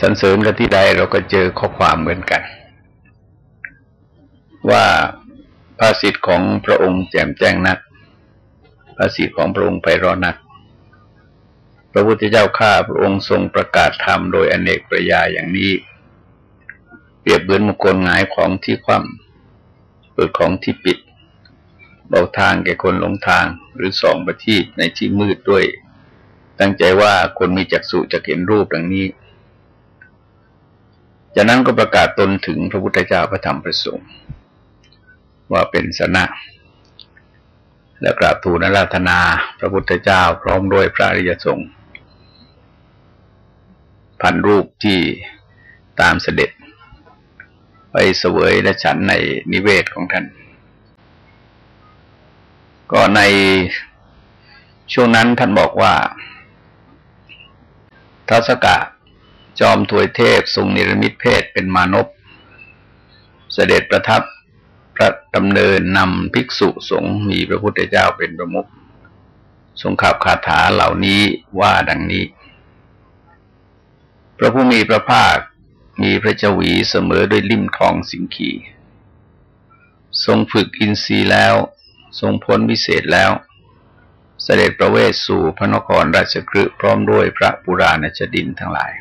สรรเสริญกันที่ใดเราก็เจอข้อความเหมือนกัน ว่าภาษิตของพระองค์แจ่มแจ้งนัก ภาษิตของพระองค์ไปรอนัก พระพุทธเจ้าข้าพระองค์ทรงประกาศธรรมโดยอเนกประยาอย่างนี้ เปรียบเหมือนมุกลหงายของที่คว่ำเปิดของที่ปิดเบาทางแก่คนหลงทางหรือสองประทีปในที่มืดด้วย ตั้งใจว่าคนมีจักษุจะเห็นรูปดังนี้ จากนั้นก็ประกาศตนถึงพระพุทธเจ้าพระธรรมพระสงฆ์ว่าเป็นสนะ และกราบทูลราธนา พระพุทธเจ้าพร้อมด้วยพระอริยสงฆ์พันรูปที่ตามเสด็จ ไปเสวยและฉันในนิเวศของท่าน ก็ในช่วงนั้นท่านบอกว่าทัศกะ จอมถวยเทพทรงนิรมิตเพศเป็นมานพเสด็จประทับพระดำเนินนำภิกษุสงฆ์มีพระพุทธเจ้าเป็นประมุขทรงขับคาถาเหล่านี้ว่าดังนี้ พระผู้มีพระภาคมีพระเจวีเสมอด้วยลิ่มทองสิงคีทรงฝึกอินทรีย์แล้ว ทรงพ้นวิเศษแล้ว เสด็จประเวศสู่พระนครราชกฤห์พร้อมด้วยพระปุราณชดินทั้งหลาย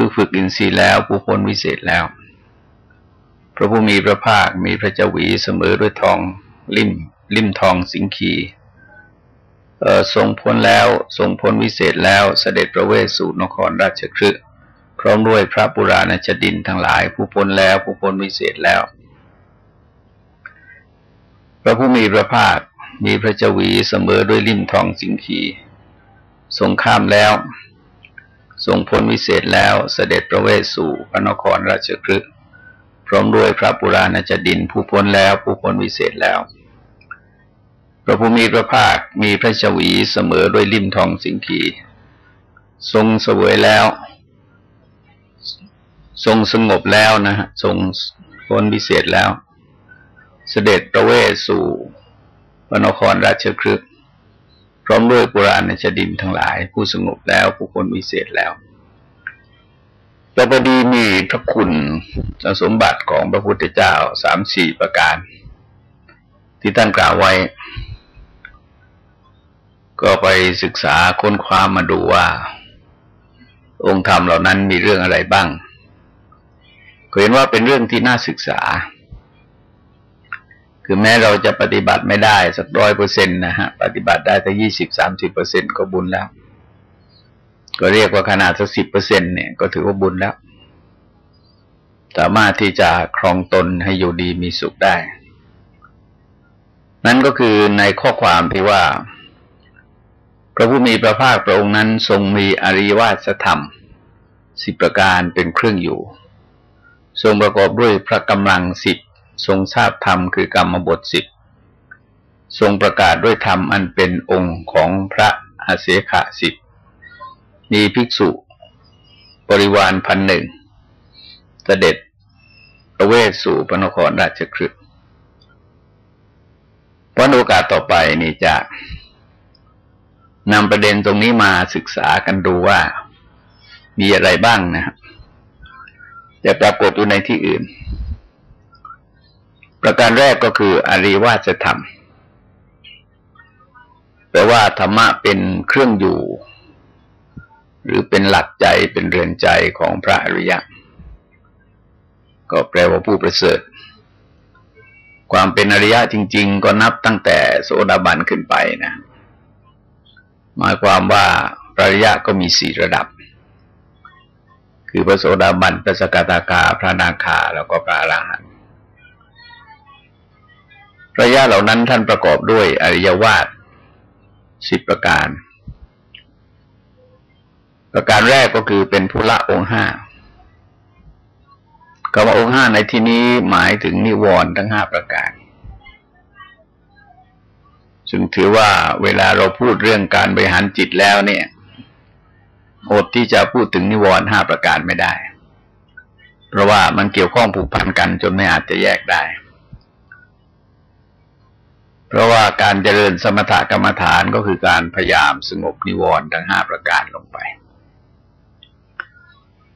พื่อฝึกอินทรีย์แล้วผู้พ้นวิเศษแล้ว พระผู้มีพระภาคมีพระเจ้าหวีเสมอด้วยทองลิ่ม ลิ่มทองสิงคีทรงพ้นแล้วทรงพ้นวิเศษแล้วเสด็จประเวศสู่นครราชคฤห์พร้อมด้วยพระปุราณชดินทั้งหลาย ผู้พ้นแล้วผู้พ้นวิเศษแล้ว พระผู้มีพระภาคมีพระเจวีเสมอด้วยลิ่มทองสิงคีทรงข้ามแล้ว ทรงพ้นวิเศษแล้วเสด็จประเวศสู่พระนครราชคฤห์พร้อมด้วยพระปุราณจดินผู้พ้นแล้วผู้พ้นวิเศษแล้ว พระผู้มีพระภาคมีพระเจวีเสมอด้วยลิ่มทองสิงคีทรงเสวยแล้ว ทรงสงบแล้วนะฮะทรงพ้นวิเศษแล้ว เสด็จประเวศสู่พระนครราชครึก พร้อมด้วยปุราณชดินทั้งหลาย ผู้สงบแล้วผู้คนวิเศษแล้วพระบดีมีพระคุณสมบัติของพระพุทธเจ้าสามสี่ประการ ที่ท่านกล่าวไว้ ก็ไปศึกษาค้นคว้ามาดูว่า องค์ธรรมเหล่านั้นมีเรื่องอะไรบ้างเห็นว่าเป็นเรื่องที่น่าศึกษา คือแม้เราจะปฏิบัติไม่ได้สักร้อยเปอร์เซ็นต์นะฮะ ปฏิบัติได้แต่ยี่สิบสามสิบเปอร์เซ็นก็บุญแล้ว ก็เรียกว่าขนาดสักสิบเปอร์เซ็นเนี่ย ก็ถือว่าบุญแล้ว สามารถที่จะครองตนให้อยู่ดีมีสุขได้ นั่นก็คือในข้อความที่ว่า พระผู้มีพระภาคพระองค์นั้นทรงมีอริวาสธรรมสิบประการเป็นเครื่องอยู่ ทรงประกอบด้วยพระกำลังสิบ ทรงทราบธรรมคือกรรมบทสิบทรงประกาศด้วยธรรมอันเป็นองค์ของพระอาเสขะสิบมีภิกษุบริวารพันหนึ่งเสด็จประเวศสู่พระนครราชคฤห์วันโอกาสต่อไปนี่จะนำประเด็นตรงนี้มาศึกษากันดูว่ามีอะไรบ้างนะครับจะปรากฏอยู่ในที่อื่น ประการแรกก็คืออริวาสธรรมแปลว่าธรรมะเป็นเครื่องอยู่ หรือเป็นหลักใจเป็นเรือนใจของพระอริยะ ก็แปลว่าผู้ประเสริฐ ความเป็นอริยะจริง ๆ ก็นับตั้งแต่โสดาบันขึ้นไปนะ หมายความว่าพระอริยะก็มีสี่ระดับ คือพระโสดาบันพระสกทาคาพระนาคาแล้วก็พระอรหันต์ ระยะเหล่านั้นท่านประกอบด้วยอริยวาสสิบประการ ประการแรกก็คือเป็นภูละองค์ห้าคำว่าองค์ห้าในที่นี้หมายถึงนิวรณ์ทั้งห้าประการ ซึ่งถือว่าเวลาเราพูดเรื่องการบริหารจิตแล้วเนี่ยอดที่จะพูดถึงนิวรณ์ห้าประการไม่ได้ เพราะว่ามันเกี่ยวข้องผูกพันกันจนไม่อาจจะแยกได้ เพราะว่าการเจริญสมถกรรมฐานก็คือการพยายามสงบนิวรณ์ทั้งห้าประการลงไป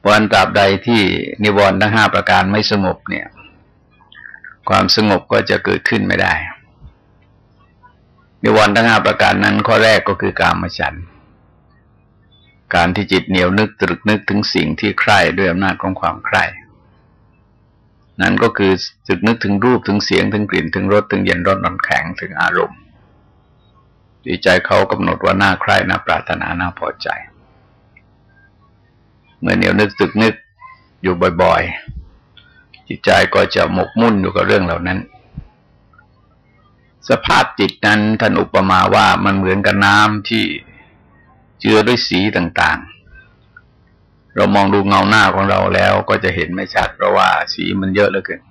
วันตราบใดที่นิวรณ์ทั้งห้าประการไม่สงบเนี่ย ความสงบก็จะเกิดขึ้นไม่ได้ นิวรณ์ทั้งห้าประการนั้นข้อแรกก็คือการมฉัน การที่จิตเหนียวนึกตรึกนึกถึงสิ่งที่ใคร่ด้วยอำนาจของความใคร่ นั่นก็คือจึกนึกถึงรูปถึงเสียงถึงกลิ่นถึงรสถึงเย็นร้อนนอนแข็งถึงอารมณ์ดีใจเขากำหนดว่าน่าใคร่น่าปรารถนาน่าพอใจ เมื่อเหนียวนึกตึกนึกอยู่บ่อยๆ จิตใจก็จะหมกมุ่นอยู่กับเรื่องเหล่านั้น สภาพจิตนั้นท่านอุปมาว่ามันเหมือนกับน้ำที่เจือด้วยสีต่างๆ เรามองดูเงาหน้าของเราแล้วก็จะเห็นไม่ชัดเพราะว่าสีมันเยอะเหลือเกิน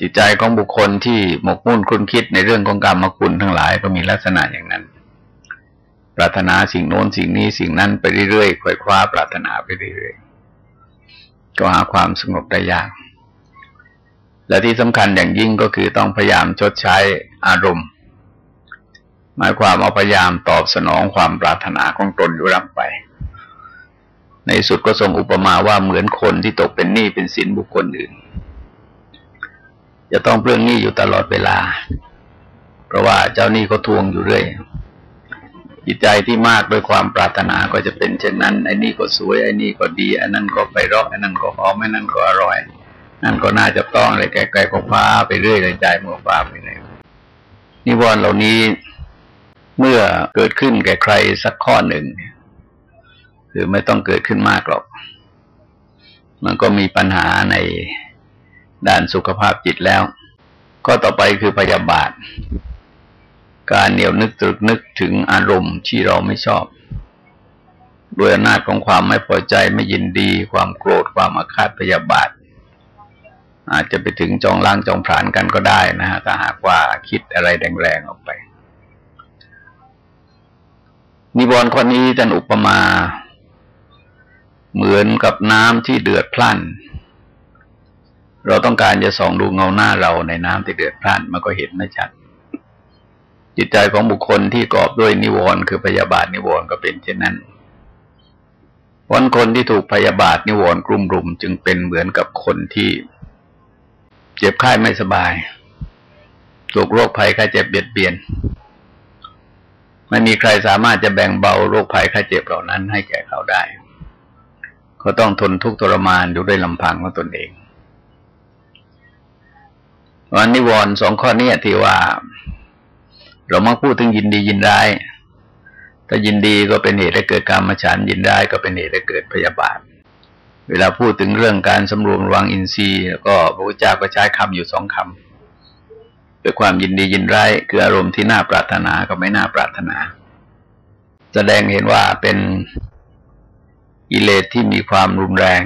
จิตใจของบุคคลที่หมกมุ่นคุ้นคิดในเรื่องของกรรมคุณทั้งหลายก็มีลักษณะอย่างนั้น ปรารถนาสิ่งโน้นสิ่งนี้สิ่งนั้นไปเรื่อยๆควยคว้าปรารถนาไปเรื่อยๆก็หาความสงบได้ยาก และที่สำคัญอย่างยิ่งก็คือต้องพยายามชดใช้อารมณ์ หมายความเอาพยายามตอบสนองความปรารถนาของตนอยู่ร่ำไป ในสุดก็ทรงอุปมาว่าเหมือนคนที่ตกเป็นหนี้เป็นสินบุคคลอื่น จะต้องเปลื้องหนี้อยู่ตลอดเวลา เพราะว่าเจ้าหนี้เขาทวงอยู่เรื่อยจิตใจที่มากด้วยความปรารถนาก็จะเป็นเช่นนั้นไอ้นี่ก็สวยไอ้นี่ก็ดีอันนั้นก็ไปรอกไอ้นั่นก็หอมไอ้นั่นก็อร่อยนั่นก็น่าจะต้องอะไรไกลๆก็ฟ้าไปเรื่อยเลยใจมื่อฟ้าไปเลยนิวรณ์เหล่านี้เมื่อเกิดขึ้นแก่ใครสักข้อหนึ่ง คือไม่ต้องเกิดขึ้นมากหรอก มันก็มีปัญหาในด้านสุขภาพจิตแล้ว ก็ต่อไปคือพยาบาท การเหนียวนึกตรึกนึกถึงอารมณ์ที่เราไม่ชอบด้วยอำนาจของความไม่พอใจไม่ยินดี ความโกรธความอาฆาตพยาบาท อาจจะไปถึงจองล้างจองผลานกันก็ได้นะฮะถ้าหากว่าคิดอะไรแรงๆออกไปนิวรณ์ข้อนี้ท่านอุปมา เหมือนกับน้ำที่เดือดพล่านเราต้องการจะส่องดูเงาหน้าเราในน้ำที่เดือดพล่านมันก็เห็นไม่ชัด จิตใจของบุคคลที่กอบด้วยนิวรณ์คือพยาบาทนิวรณ์ก็เป็นเช่นนั้นวันคนที่ถูกพยาบาทนิวรณ์กลุ่มรุม จึงเป็นเหมือนกับคนที่ เจ็บไข้ไม่สบายถูกโรคภัยไข้เจ็บเบียดเบียนไม่มีใครสามารถจะแบ่งเบาโรคภัยไข้เจ็บเหล่านั้นให้แก่เขาได้ เขาต้องทนทุกข์ทรมานอยู่ด้วยลำพังของตนเองวันนิวรณ์สองข้อนี้ที่ว่า เรามักพูดถึงยินดียินร้ายถ้ายินดีก็เป็นเหตุให้เกิดการมาฉันยินร้ายก็เป็นเหตุให้เกิดพยาบาท เวลาพูดถึงเรื่องการสำรวมระวังอินทรีย์ ก็พระพุทธเจ้าก็ใช้คำอยู่สองคำด้วยความยินดียินร้ายคืออารมณ์ที่น่าปรารถนากับไม่น่าปรารถนา แสดงเห็นว่าเป็น กิเลสที่มีความรุนแรง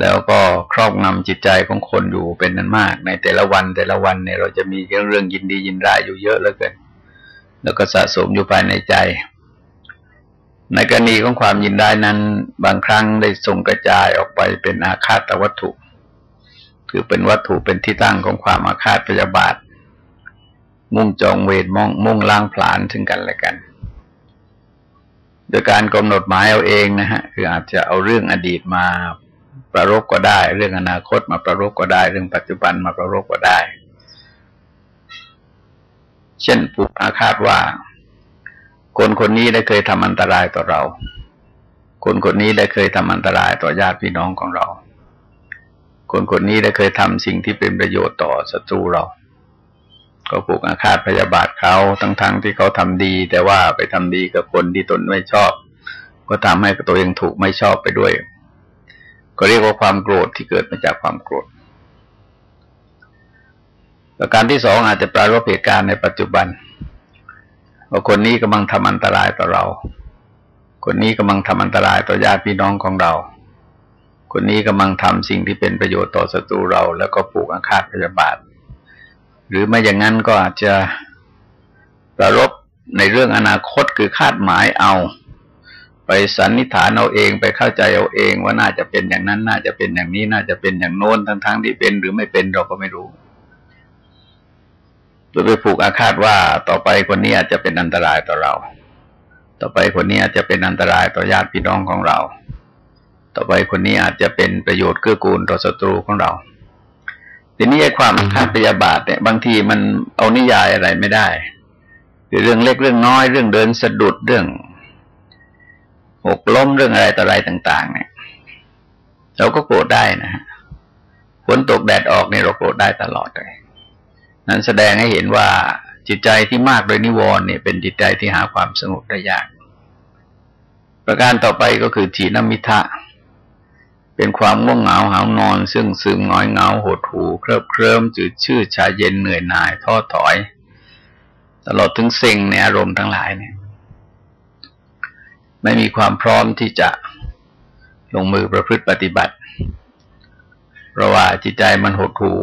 แล้วก็ครอบงำจิตใจของคนอยู่เป็นนั้นมาก ในแต่ละวันแต่ละวันเนี่ยเราจะมีเรื่องยินดียินร้ายอยู่เยอะเหลือเกินแล้วก็สะสมอยู่ภายในใจ ในกรณีของความยินได้นั้น บางครั้งได้ส่งกระจายออกไปเป็นอาฆาตวัตถุ คือเป็นวัตถุเป็นที่ตั้งของความอาฆาตพยาบาท มุ่งจองเวรมองมุ่งล้างผลาญถึงกันและกัน โดยการกำหนดหมายเอาเองนะฮะคืออาจจะเอาเรื่องอดีตมาประรบก็ได้ เรื่องอนาคตมาประรบก็ได้ เรื่องปัจจุบันมาประรบก็ได้ เช่นปุกอาคาตว่า คนคนนี้ได้เคยทำอันตรายต่อเรา คนคนนี้ได้เคยทำอันตรายต่อญาติพี่น้องของเรา คนคนนี้ได้เคยทำสิ่งที่เป็นประโยชน์ต่อศัตรูเรา ก็ผูกอาฆาตพยาบาทเขาทั้งๆทที่เขาทำดี แต่ว่าไปทำดีกับคนที่ตนไม่ชอบ ก็ทำให้ตัวเองถูกไม่ชอบไปด้วย ก็เรียกว่าความโกรธที่เกิดมาจากความโกรธประการที่สองอาจจะปรารบเหตุการณ์ในปัจจุบันว่าคนนี้กำลังทำอันตรายต่อเรา คนนี้กำลังทำอันตรายต่อญาติพี่น้องของเรา คนนี้กำลังทำสิ่งที่เป็นประโยชน์ต่อศัตรูเรา แล้วก็ปลูกอาฆาตพยาบาท หรือไม่อย่างนั้นก็อาจจะประรบในเรื่องอนาคตคือคาดหมายเอา ไปสันนิษฐานเอาเองไปเข้าใจเอาเองว่าน่าจะเป็นอย่างนั้น น่าจะเป็นอย่างนี้ น่าจะเป็นอย่างโน้นทั้งๆทที่เป็นหรือไม่เป็นเราก็ไม่รู้โดยไปผูกอาฆาตว่าต่อไปคนนี้อาจจะเป็นอันตรายต่อเรา ต่อไปคนนี้อาจจะเป็นอันตรายต่อญาติพี่น้องของเรา ต่อไปคนนี้อาจจะเป็นประโยชน์เกื้อกูลต่อศัตรูของเรา ทีนี้ไอ้ความฆาตพยาบาทเนี่ยบางทีมันเอานิยายอะไรไม่ได้เรื่องเล็กเรื่องน้อยเรื่องเดินสะดุดเรื่องหกล้มเรื่องอะไรต่ออะไรต่าง ๆ เนี่ย เราก็โกรธได้นะฮะฝนตกแดดออกเนี่ยเราโกรธได้ตลอดเลยนั้นแสดงให้เห็นว่าจิตใจที่มากโดยนิวรณ์เนี่ยเป็นจิตใจที่หาความสงบได้ยาก ประการต่อไปก็คือทีนมิทะ เป็นความง่วงเหงาหานอน ซึ่งซึมง้อยเหงาหดหูเคลิบเคลิ้มจืดชืดชาเย็นเหนื่อยหน่ายท้อถอย ตลอดถึงเซ็งในอารมณ์ทั้งหลายเนี่ย ไม่มีความพร้อมที่จะลงมือประพฤติปฏิบัติ เพราะว่าจิตใจมันหดหู่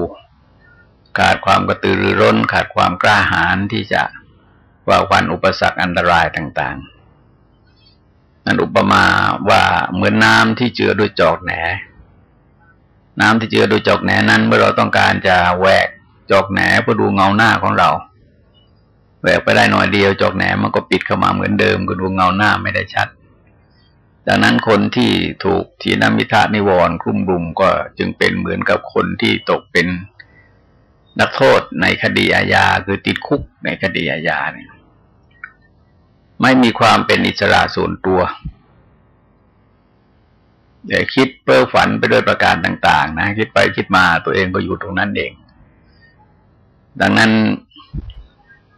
ขาดความกระตือรือร้น ขาดความกล้าหาญที่จะว่าวันอุปสรรคอันตรายต่าง ๆ นั่นอุปมาว่าเหมือนน้ำที่เจือด้วยจอกแหน น้ำที่เจือด้วยจอกแหนนั้น เมื่อเราต้องการจะแหวกจอกแหนเพื่อดูเงาหน้าของเราแหวกไปได้หน่อยเดียวจอกแหนมันก็ปิดเข้ามาเหมือนเดิมก็ดูเงาหน้าไม่ได้ชัด ดังนั้นคนที่ถูกทีนมิทะนิวรณ์คลุ่มรุมก็จึงเป็นเหมือนกับคนที่ตกเป็นนักโทษในคดีอาญาคือติดคุกในคดีอาญาเนี่ย ไม่มีความเป็นอิสระส่วนตัวเดี๋ยวคิดเพ้อฝันไปด้วยประการต่าง ๆ นะ คิดไปคิดมาตัวเองก็อยู่ตรงนั้นเอง ดังนั้น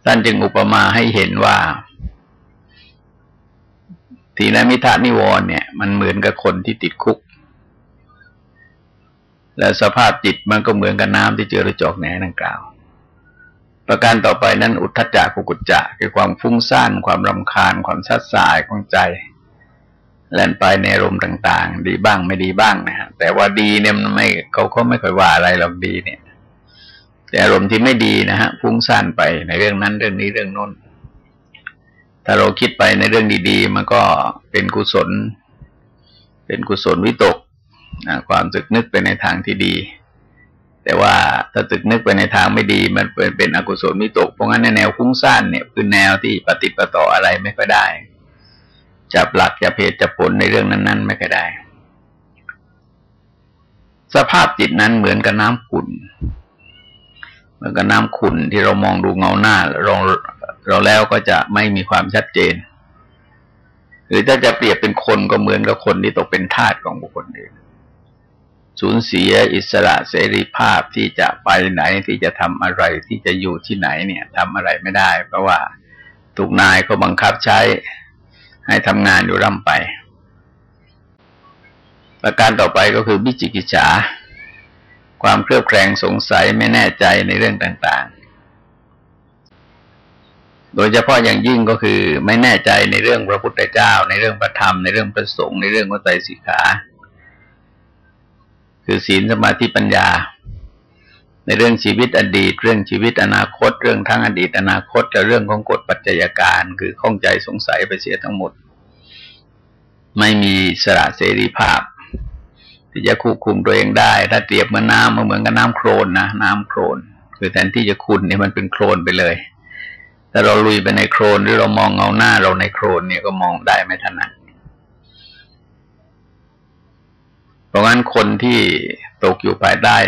ท่านจึงอุปมาให้เห็นว่าทีนมิทานิวรณ์เนี่ย มันเหมือนกับคนที่ติดคุก และสภาพจิตมันก็เหมือนกับน้ำที่เจอระจอกแหนดังกล่าว ประการต่อไปนั้นอุทธจักกุกุจจะคือความฟุ้งซ่านความรำคาญ ความชัดสายของใจ แล่นไปในอารมณ์ต่าง ๆ ดีบ้างไม่ดีบ้างนะฮะแต่ว่าดีเนี่ยมันไม่เขาเขาไม่ค่อยว่าอะไรหรอกดีเนี่ย แต่อารมณ์ที่ไม่ดีนะฮะฟุ้งซ่านไปในเรื่องนั้นเรื่องนี้เรื่องโน้นถ้าเราคิดไปในเรื่องดีๆมันก็เป็นกุศล เป็นกุศลวิตกความตึกนึกไปในทางที่ดี แต่ว่าถ้าตึกนึกไปในทางไม่ดี มันเป็นเป็นอกุศลมิตกเพราะงั้นในแนวคุ้งสั้นเนี่ยคือแนวที่ปฏิปต่ออะไรไม่ค่อยได้ จับหลักจับเหตุจับผลในเรื่องนั้น ๆ ไม่ค่อยได้ สภาพจิตนั้นเหมือนกับน้ำขุ่นเหมือนกับน้ำขุ่นที่เรามองดูเงาหน้าเราเราแล้วก็จะไม่มีความชัดเจน หรือถ้าจะเปรียบเป็นคนก็เหมือนกับคนที่ตกเป็นทาสของบุคคลอื่น สูญเสียอิสระเสรีภาพที่จะไปไหนที่จะทำอะไรที่จะอยู่ที่ไหนเนี่ยทำอะไรไม่ได้ เพราะว่าถูกนายเขาบังคับใช้ให้ทำงานอยู่ร่ำไป ประการต่อไปก็คือบิจิกิจฉา ความเครือบแคลงสงสัยไม่แน่ใจในเรื่องต่างๆ โดยเฉพาะอย่างยิ่งก็คือไม่แน่ใจในเรื่องพระพุทธเจ้า ในเรื่องพระธรรมในเรื่องพระสงฆ์ในเรื่องวัตไตรสิกขา คือศีลสมาธิปัญญา ในเรื่องชีวิตอดีต เรื่องชีวิตอนาคต เรื่องทั้งอดีต อนาคตและเรื่องของกฎปัจจัยการ คือข้องใจสงสัยไปเสียทั้งหมด ไม่มีสระเสรีภาพ ที่จะควบคุมตัวเองได้ ถ้าเปรียบเหมือนน้ำมันเหมือนกับน้ำโคลนนะน้ำโคลนคือแทนที่จะคุณเนี่ยมันเป็นโคลนไปเลยแต่เราลุยไปในโคลนหรือเรามองเงาหน้าเราในโคลนเนี่ยก็มองได้ไม่ถนัดเพ ราะงั้นคนที่ตกอยู่ภายใต้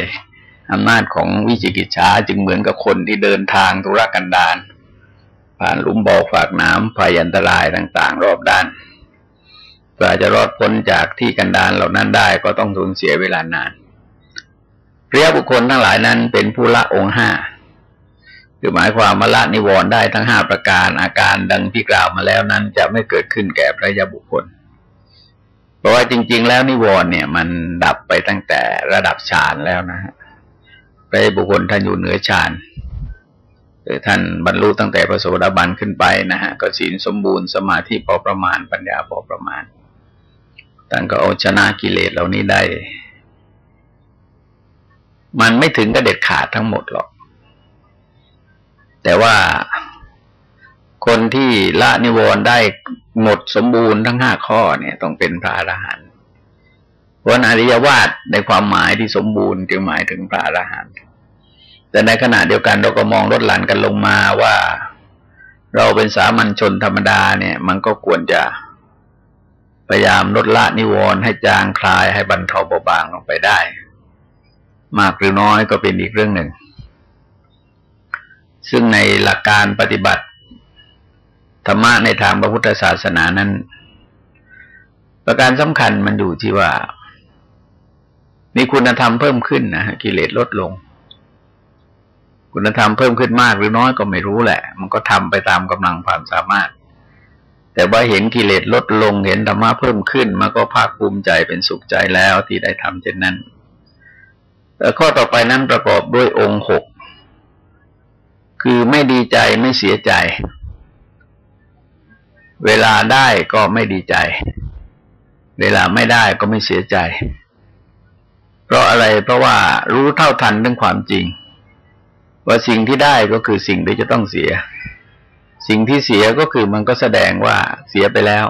อำนาจของวิจิกิจฉาจึงเหมือนกับคนที่เดินทางธุรกันดารผ่านลุมบ่อฝากน้ำภัยอันตรายต่างๆ รอบด้านเพื่อจะรอดพ้นจากที่กันดารเหล่านั้นได้ก็ต้องสูญเสียเวลานานเรียบุคคลทั้งหลายนั้นเป็นผู้ละองค์ห้าคือหมายความมาละนิวรณ์ได้ทั้งห้าประการอาการดังที่กล่าวมาแล้วนั้นจะไม่เกิดขึ้นแก่พระยาบุคคล เพราะว่าจริง ๆ แล้วนิวรณ์เนี่ย มันดับไปตั้งแต่ระดับฌานแล้วนะฮะไปบุคคลท่านอยู่เหนือฌานหรือท่านบรรลุตั้งแต่พระโสดาบันขึ้นไปนะฮะก็ศีลสมบูรณ์สมาธิพอประมาณปัญญาพอประมาณท่านก็เอาชนะกิเลสเหล่านี้ได้ มันไม่ถึงกับเด็ดขาดทั้งหมดหรอก แต่ว่า คนที่ละนิวรณ์ได้หมดสมบูรณ์ทั้งห้าข้อเนี่ย ต้องเป็นพระอรหันต์เพราะอริยวาสในความหมายที่สมบูรณ์จึงหมายถึงพระอรหันต์แต่ในขณะเดียวกันเราก็มองลดหลั่นกันลงมาว่าเราเป็นสามัญชนธรรมดาเนี่ย มันก็ควรจะพยายามลดละนิวรณ์ให้จางคลายให้บรรเทาเบาบางลงไปได้ มากหรือน้อยก็เป็นอีกเรื่องหนึ่ง ซึ่งในหลักการปฏิบัติ รรมะในทางพระพุทธศาสนานั้น ประการสำคัญมันอยู่ที่ว่า มีคุณธรรมเพิ่มขึ้นนะกิเลสลดลง คุณธรรมเพิ่มขึ้นมากหรือน้อยก็ไม่รู้แหละ มันก็ทำไปตามกำลังความสามารถ แต่ว่าเห็นกิเลสลดลง เห็นธรรมะเพิ่มขึ้น มันก็ภาคภูมิใจเป็นสุขใจแล้วที่ได้ทำเช่นนั้นแต่ข้อต่อไปนั้นประกอบด้วยองค์หกคือไม่ดีใจไม่เสียใจ เวลาได้ก็ไม่ดีใจ เวลาไม่ได้ก็ไม่เสียใจ เพราะอะไรเพราะว่ารู้เท่าทันเรื่องความจริง ว่าสิ่งที่ได้ก็คือสิ่งที่จะต้องเสีย สิ่งที่เสียก็คือมันก็แสดงว่าเสียไปแล้ว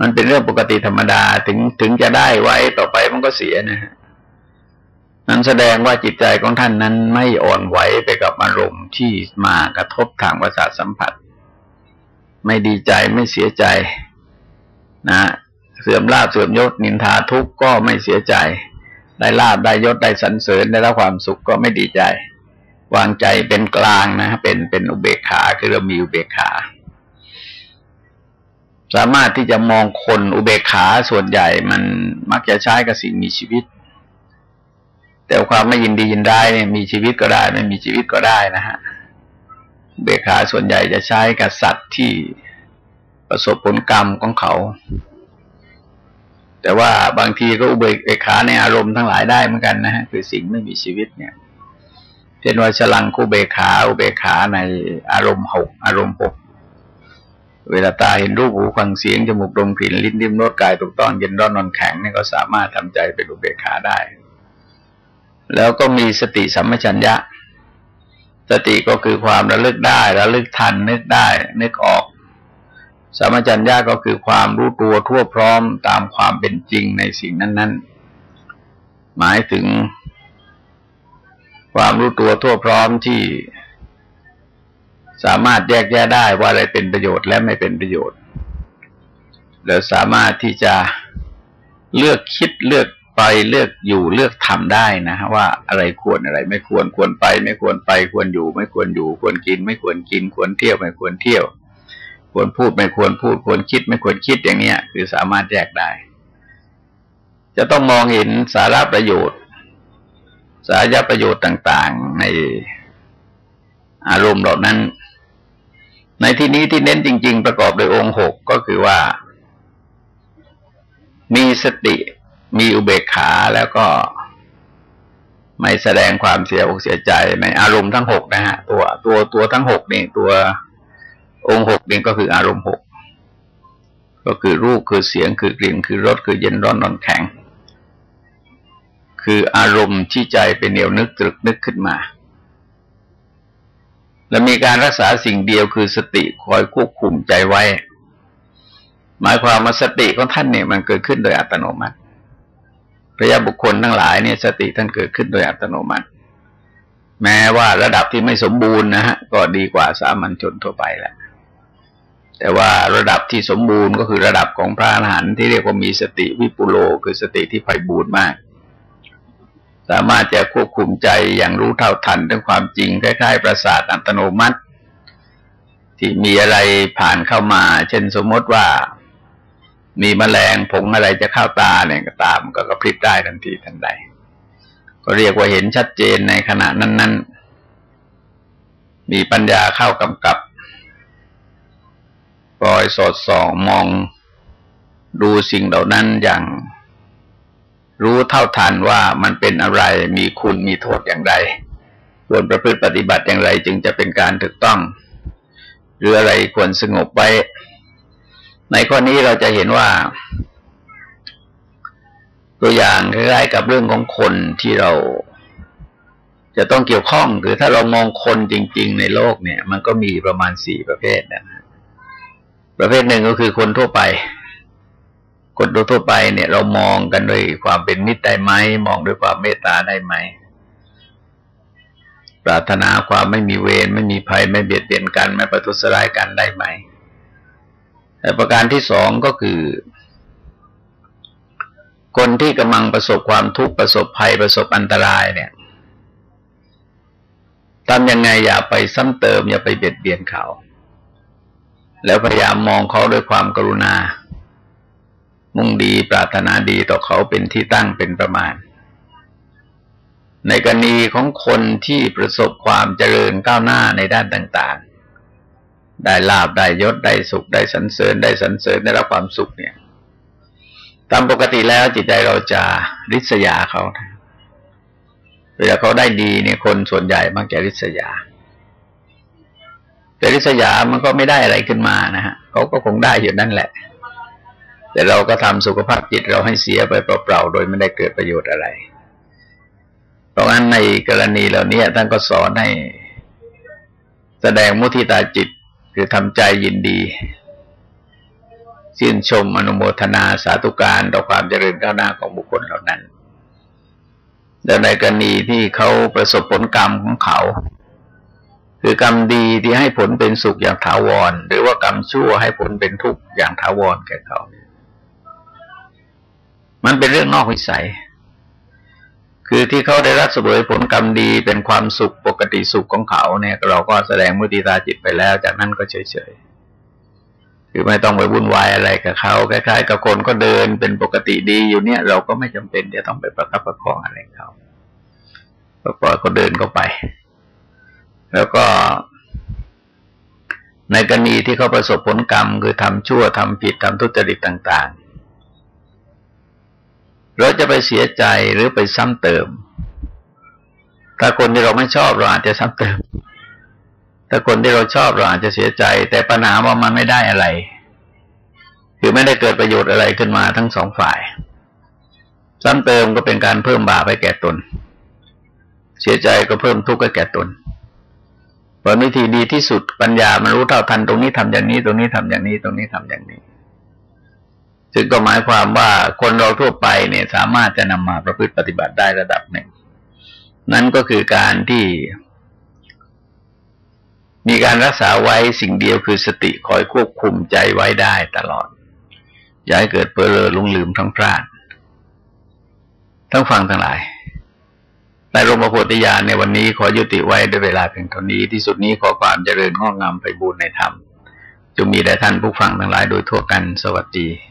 มันเป็นเรื่องปกติธรรมดาถึงถึงจะได้ไว้ต่อไปมันก็เสียนะฮะนั้นแสดงว่าจิตใจของท่านนั้นไม่อ่อนไหวไปกับอารมณ์ที่มากระทบทางประสาทสัมผัส ไม่ดีใจไม่เสียใจ นะ เสื่อมลาบเสื่อมยศนินทาทุกข์ก็ไม่เสียใจ ได้ลาบได้ยศได้สรรเสริญได้รับความสุขก็ไม่ดีใจ วางใจเป็นกลางนะ เป็นเป็นอุเบกขาคือเรามีอุเบกขา สามารถที่จะมองคนอุเบกขาส่วนใหญ่มันมักจะใช้กับสิ่งมีชีวิต แต่ความไม่ยินดียินได้เนี่ยมีชีวิตก็ได้ ไม่มีชีวิตก็ได้นะฮะ เบกขาส่วนใหญ่จะใช้กับสัตว์ที่ประสบผลกรรมของเขา แต่ว่าบางทีก็อุเบกขาในอารมณ์ทั้งหลายได้เหมือนกันนะฮะคือสิ่งไม่มีชีวิตเนี่ยเช่นว่าฉลังคู่เบขาอุเบขาในอารมณ์หกอารมณ์หกเวลาตาเห็นรูปหูฟังเสียงจมูกดมกลิ่นลิ้นดิ้มรสกายถูกต้องเย็นร้อนนอนแข็งนี่ก็สามารถทำใจเป็นอุเบกขาได้ แล้วก็มีสติสัมมชัญญะ สติก็คือความระลึกได้ระลึกทันนึกได้ นึกออกสมมชัญญะก็คือความรู้ตัวทั่วพร้อมตามความเป็นจริงในสิ่งนั้น ๆ หมายถึง ความรู้ตัวทั่วพร้อมที่สามารถแยกแยะได้ว่าอะไรเป็นประโยชน์และไม่เป็นประโยชน์ แล้วสามารถที่จะเลือกคิดเลือก ไปเลือกอยู่เลือกทำได้นะฮะว่าอะไรควรอะไร ไม่ควรควรไป ไม่ควรไป ควรอยู่ ไม่ควรอยู่ ควรกิน ไม่ควรกิน ควรเที่ยวไม่ควรเที่ยว ควรพูดไม่ควรพูด ควรคิด ไม่ควรคิดอย่างเนี้ย คือสามารถแยกได้ จะต้องมองเห็นสาระประโยชน์ สายประโยชน์ต่างๆ ในอารมณ์เหล่านั้น ในที่นี้ที่เน้นจริง ๆ ประกอบโดยองค์หกก็คือว่า มีสติ มีอุเบกขาแล้วก็ไม่แสดงความเสียอกเสียใจในอารมณ์ทั้งหกนะฮะตัวตัวตัวทั้งหกนี่ตัวองค์หกนี่ก็คืออารมณ์หกก็คือรูปคือเสียงคือกลิ่นคือรสคือเย็นร้อนนอนแข็ง คืออารมณ์ที่ใจเป็นเหนียวนึกตรึกนึกขึ้นมา และมีการรักษาสิ่งเดียวคือสติคอยควบคุมใจไว้ หมายความว่าสติของท่านเนี่ยมันเกิดขึ้นโดยอัตโนมัติ ระยาบุคคลทั้งหลายเนี่ยสติท่านเกิดขึ้นโดยอัตโนมัติ แม้ว่าระดับที่ไม่สมบูรณ์นะฮะก็ดีกว่าสามัญชนทั่วไปแหละแต่ว่าระดับที่สมบูรณ์ก็คือระดับของพระอรหันต์ที่เรียกว่ามีสติวิปุโล คือสติที่ไพ่บูรณ์มาก สามารถจะควบคุมใจอย่างรู้เท่าทันเรื่องความจริงคล้ายๆ ประสาทอัตโนมัติ ที่มีอะไรผ่านเข้ามา เช่นสมมติว่า มีแมลงผงอะไรจะเข้าตาเนี่ยก็ตามก็กระพริบได้ทันทีทันใด ก็เรียกว่าเห็นชัดเจนในขณะนั้น ๆ มีปัญญาเข้ากำกับปล่อยสอดส่องมองดูสิ่งเหล่านั้นอย่างรู้เท่าทันว่ามันเป็นอะไรมีคุณมีโทษอย่างไรควรประพฤติปฏิบัติอย่างไรจึงจะเป็นการถูกต้อง หรืออะไรควรสงบไว้ ในข้อนี้เราจะเห็นว่า ตัวอย่างคล้ายๆกับเรื่องของคนที่เรา จะต้องเกี่ยวข้องคือถ้าเรามองคนจริง ๆ ในโลกเนี่ย มันก็มีประมาณสี่ประเภทนะประเภทหนึ่งก็คือคนทั่วไป คนทั่วไปเนี่ย เรามองกันด้วยความเป็นมิตรได้ไหมมองด้วยความเมตตาได้ไหมปรารถนาความไม่มีเวรไม่มีภัยไม่เบียดเบียนกัน ไม่ประทุษร้ายกันได้ไหม ประการที่สองก็คือ คนที่กำลังประสบความทุกข์ประสบภัยประสบอันตรายเนี่ยทำยังไงอย่าไปซ้ำเติม อย่าไปเบียดเบียนเขา แล้วพยายามมองเขาด้วยความกรุณา มุ่งดีปรารถนาดีต่อเขาเป็นที่ตั้งเป็นประมาณ ในกรณีของคนที่ประสบความเจริญก้าวหน้าในด้านต่างๆ ได้ลาบได้ยศได้สุขได้สันเสริญได้สันเสริญได้รับความสุขเนี่ย ตามปกติแล้วจิตใจเราจะริษยาเขานะเวลาเขาได้ดีเนี่ยคนส่วนใหญ่มักจะริษยา แต่ริษยามันก็ไม่ได้อะไรขึ้นมานะฮะเขาก็คงได้อยู่นั่นแหละ แต่เราก็ทำสุขภาพจิตเราให้เสียไปเปล่าๆโดยไม่ได้เกิดประโยชน์อะไร เพราะงั้นในกรณีเหล่านี้ท่านก็สอนให้แสดงมุทิตาจิต คือทำใจยินดีชื่นชมอนุโมทนาสาธุการต่อความเจริญก้าวหน้าของบุคคลเหล่านั้นแต่ในกรณีที่เขาประสบผลกรรมของเขา คือกรรมดีที่ให้ผลเป็นสุขอย่างถาวร หรือว่ากรรมชั่วให้ผลเป็นทุกข์อย่างถาวรแก่เขา มันเป็นเรื่องนอกวิสัย คือที่เขาได้รับสวยผลกรรมดีเป็นความสุขปกติสุขของเขาเนี่ย เราก็แสดงมุติตาจิตไปแล้ว จากนั้นก็เฉยๆคือไม่ต้องไปวุ่นวายอะไรกับเขาคล้ายๆกับคนก็เดินเป็นปกติดีอยู่เนี่ย เราก็ไม่จำเป็นจะต้องไปประคับประคองอะไรเขาก็ปล่อยเขาเดินเข้าไป แล้วก็ ในกรณีที่เขาประสบผลกรรม คือทำชั่วทำผิดทำทุจริตต่างๆ เราจะไปเสียใจหรือไปซ้ำเติม ถ้าคนที่เราไม่ชอบเราอาจจะซ้ำเติม ถ้าคนที่เราชอบเราอาจจะเสียใจ แต่ปัญหาว่ามันไม่ได้อะไร คือไม่ได้เกิดประโยชน์อะไรขึ้นมาทั้งสองฝ่าย ซ้ำเติมก็เป็นการเพิ่มบาปให้แก่ตน เสียใจก็เพิ่มทุกข์ให้แก่ตนผลวิธีดีที่สุดปัญญามันรู้เท่าทันตรงนี้ทำอย่างนี้ ตรงนี้ทำอย่างนี้ ตรงนี้ทำอย่างนี้ จึงก็หมายความว่าคนเราทั่วไปเนี่ยสามารถจะนำมาประพฤติปฏิบัติได้ระดับหนึ่ง นั่นก็คือการที่ มีการรักษาไว้สิ่งเดียวคือสติคอยควบคุมใจไว้ได้ตลอด อย่าให้เกิดเปรอลุงลืมทั้งพลาดทั้งฟังทั้งหลายในรมโพธิญาณในวันนี้ขอยุติไว้ด้วยเวลาเพียงเท่านี้ที่สุดนี้ขอความเจริญงอกงามไปบูรณนธรรมจงมีแด่ท่านผู้ฟังทั้งหลายโดยทั่วกันสวัสดี